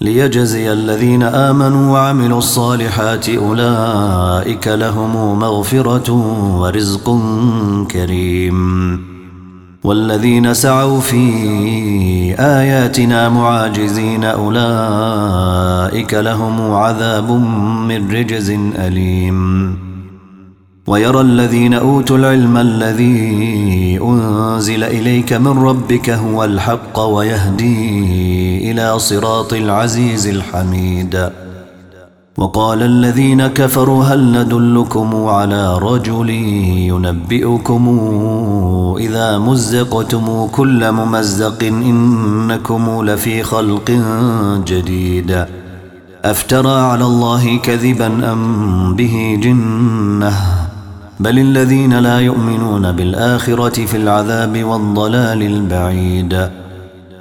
ليجزي الذين آمنوا وعملوا الصالحات أولئك لهم مغفرة ورزق كريم. والذين سعوا في آياتنا معاجزين أولئك لهم عذاب من رجز أليم. ويرى الذين أوتوا العلم الذي أنزل إليك من ربك هو الحق ويهدي إلى صراط العزيز الحميد. وقال الذين كفروا هل ندلكم على رجل ينبئكم إذا مزقتم كل ممزق إنكم لفي خلق جديد. أفترى على الله كذبا أم به جنة؟ بل الذين لا يؤمنون بالآخرة في العذاب والضلال البعيد.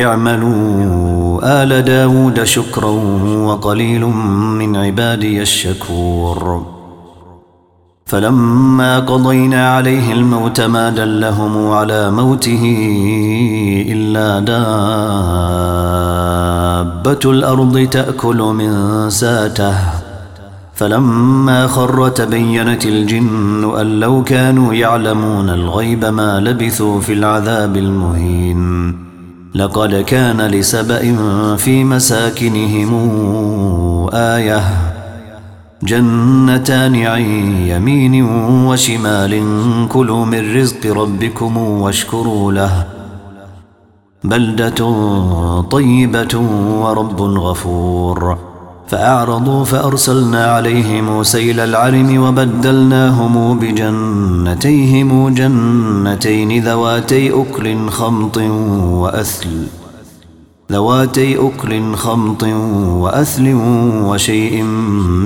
اعملوا آل داود شكرا وقليل من عبادي الشكور. فلما قضينا عليه الموت ما دلهم على موته إلا دابة الأرض تأكل من ساته. فلما خر تبينت الجن أن لو كانوا يعلمون الغيب ما لبثوا في العذاب المهين. لقد كان لسبأ في مساكنهم آية. جنتان عن يمين وشمال كلوا من رزق ربكم واشكروا له. بلدة طيبة ورب غفور. فأعرضوا فأرسلنا عليهم سيل العرم وبدلناهم بجنتيهم جنتين ذواتي أكل خمط وأثل ذواتي أكل خمط وأثل وشيء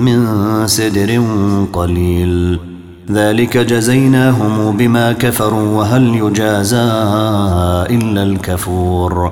من سدر قليل ذلك جزيناهم بما كفروا وهل يجازى إلا الكفور